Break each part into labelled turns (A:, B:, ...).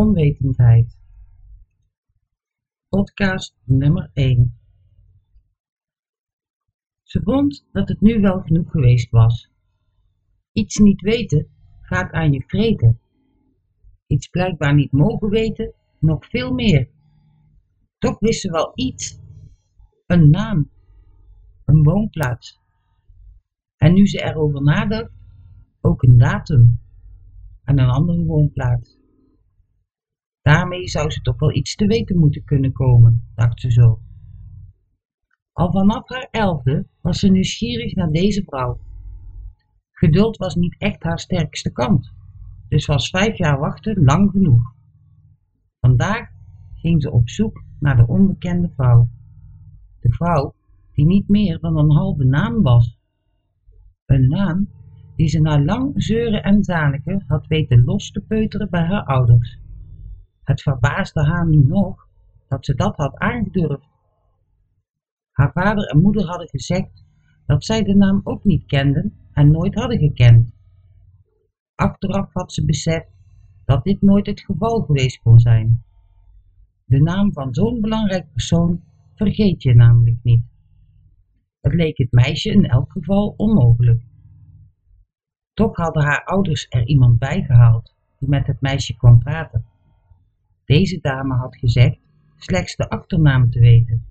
A: onwetendheid. Podcast nummer 1 Ze vond dat het nu wel genoeg geweest was. Iets niet weten gaat aan je vreten. Iets blijkbaar niet mogen weten, nog veel meer. Toch wist ze wel iets. Een naam. Een woonplaats. En nu ze erover nadacht, ook een datum. En een andere woonplaats. Daarmee zou ze toch wel iets te weten moeten kunnen komen, dacht ze zo. Al vanaf haar elfde was ze nieuwsgierig naar deze vrouw. Geduld was niet echt haar sterkste kant, dus was vijf jaar wachten lang genoeg. Vandaag ging ze op zoek naar de onbekende vrouw. De vrouw die niet meer dan een halve naam was. Een naam die ze na lang zeuren en zaniken had weten los te peuteren bij haar ouders. Het verbaasde haar nu nog dat ze dat had aangedurfd. Haar vader en moeder hadden gezegd dat zij de naam ook niet kenden en nooit hadden gekend. Achteraf had ze beseft dat dit nooit het geval geweest kon zijn. De naam van zo'n belangrijk persoon vergeet je namelijk niet. Het leek het meisje in elk geval onmogelijk. Toch hadden haar ouders er iemand bij gehaald die met het meisje kon praten. Deze dame had gezegd slechts de achternaam te weten.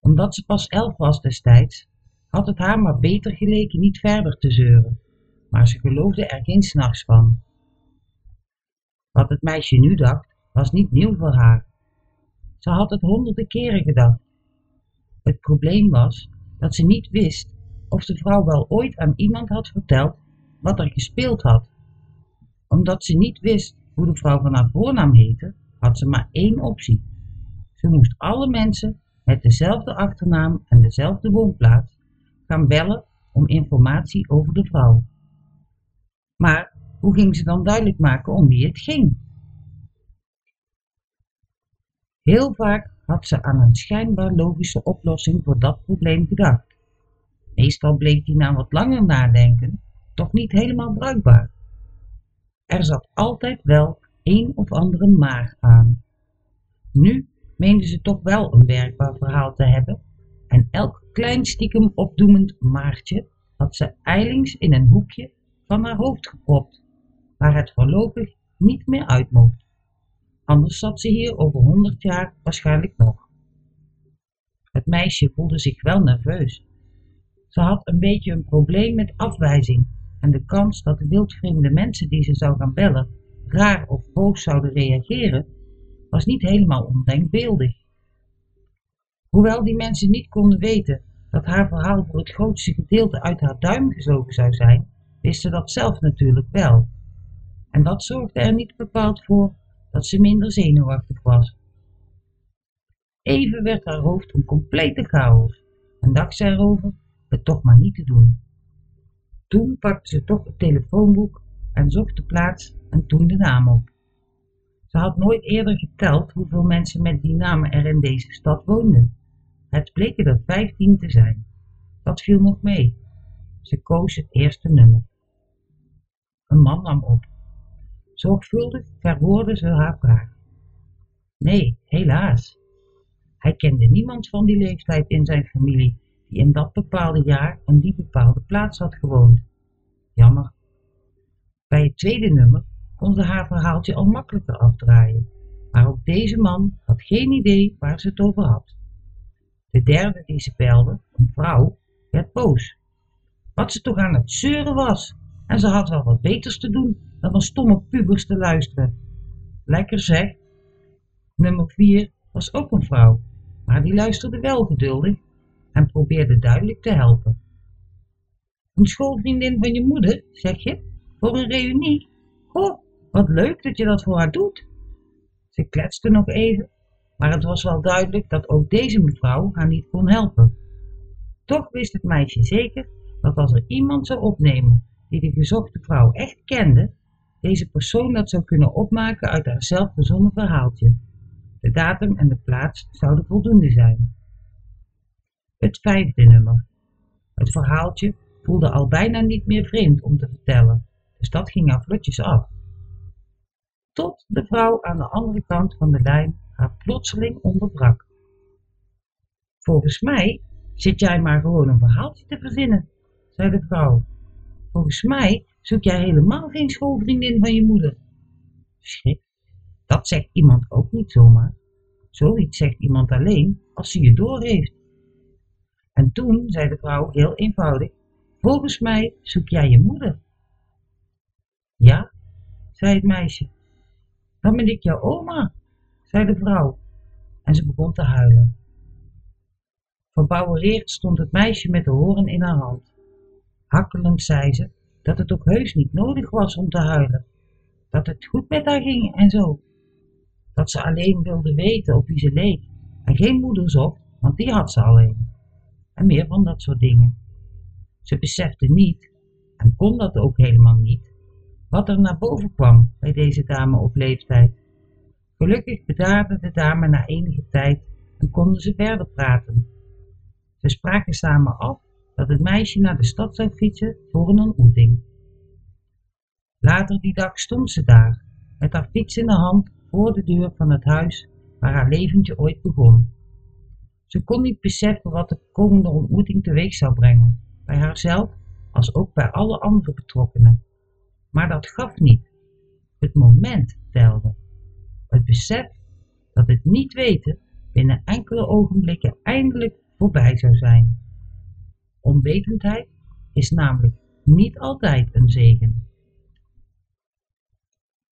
A: Omdat ze pas elf was destijds, had het haar maar beter geleken niet verder te zeuren, maar ze geloofde er geen s'nachts van. Wat het meisje nu dacht, was niet nieuw voor haar. Ze had het honderden keren gedacht. Het probleem was dat ze niet wist of de vrouw wel ooit aan iemand had verteld wat er gespeeld had. Omdat ze niet wist de vrouw van haar voornaam heette, had ze maar één optie. Ze moest alle mensen met dezelfde achternaam en dezelfde woonplaats gaan bellen om informatie over de vrouw. Maar hoe ging ze dan duidelijk maken om wie het ging? Heel vaak had ze aan een schijnbaar logische oplossing voor dat probleem gedacht. Meestal bleek die na wat langer nadenken toch niet helemaal bruikbaar. Er zat altijd wel een of andere maar aan. Nu meende ze toch wel een werkbaar verhaal te hebben en elk klein stiekem opdoemend maartje had ze eilings in een hoekje van haar hoofd gepropt, waar het voorlopig niet meer uit mocht. Anders zat ze hier over honderd jaar waarschijnlijk nog. Het meisje voelde zich wel nerveus. Ze had een beetje een probleem met afwijzing en de kans dat de wildvreemde mensen die ze zou gaan bellen raar of boos zouden reageren, was niet helemaal ondenkbeeldig. Hoewel die mensen niet konden weten dat haar verhaal voor het grootste gedeelte uit haar duim gezogen zou zijn, wist ze dat zelf natuurlijk wel. En dat zorgde er niet bepaald voor dat ze minder zenuwachtig was. Even werd haar hoofd een complete chaos en dacht ze erover het toch maar niet te doen. Toen pakte ze toch het telefoonboek en zocht de plaats en toen de naam op. Ze had nooit eerder geteld hoeveel mensen met die namen er in deze stad woonden. Het bleken er vijftien te zijn. Dat viel nog mee. Ze koos het eerste nummer. Een man nam op. Zorgvuldig verwoordde ze haar vraag. Nee, helaas. Hij kende niemand van die leeftijd in zijn familie die in dat bepaalde jaar en die bepaalde plaats had gewoond. Jammer. Bij het tweede nummer kon ze haar verhaaltje al makkelijker afdraaien, maar ook deze man had geen idee waar ze het over had. De derde die ze belde, een vrouw, werd boos. Wat ze toch aan het zeuren was, en ze had wel wat beters te doen dan van stomme pubers te luisteren. Lekker zeg. Nummer vier was ook een vrouw, maar die luisterde wel geduldig en probeerde duidelijk te helpen. Een schoolvriendin van je moeder, zeg je, voor een reunie? Oh, wat leuk dat je dat voor haar doet. Ze kletste nog even, maar het was wel duidelijk dat ook deze mevrouw haar niet kon helpen. Toch wist het meisje zeker dat als er iemand zou opnemen die de gezochte vrouw echt kende, deze persoon dat zou kunnen opmaken uit haar zelfverzonnen verhaaltje. De datum en de plaats zouden voldoende zijn. Het vijfde nummer. Het verhaaltje voelde al bijna niet meer vreemd om te vertellen, dus dat ging haar vlotjes af. tot de vrouw aan de andere kant van de lijn haar plotseling onderbrak. Volgens mij zit jij maar gewoon een verhaaltje te verzinnen, zei de vrouw. Volgens mij zoek jij helemaal geen schoolvriendin van je moeder. Schrik, dat zegt iemand ook niet zomaar. Zoiets zegt iemand alleen als ze je doorheeft. En toen zei de vrouw heel eenvoudig, volgens mij zoek jij je moeder. Ja, zei het meisje. Dan ben ik jouw oma, zei de vrouw. En ze begon te huilen. Verbouwereerd stond het meisje met de hoorn in haar hand. Hakkelend zei ze dat het ook heus niet nodig was om te huilen. Dat het goed met haar ging en zo. Dat ze alleen wilde weten op wie ze leek en geen moeder zocht, want die had ze alleen. En meer van dat soort dingen. Ze besefte niet, en kon dat ook helemaal niet, wat er naar boven kwam bij deze dame op leeftijd. Gelukkig bedaarde de dame na enige tijd en konden ze verder praten. Ze spraken samen af dat het meisje naar de stad zou fietsen voor een ontmoeting. Later die dag stond ze daar, met haar fiets in de hand voor de deur van het huis waar haar leventje ooit begon. Ze kon niet beseffen wat de komende ontmoeting teweeg zou brengen, bij haarzelf als ook bij alle andere betrokkenen. Maar dat gaf niet. Het moment telde. Het besef dat het niet weten binnen enkele ogenblikken eindelijk voorbij zou zijn. Onwetendheid is namelijk niet altijd een zegen.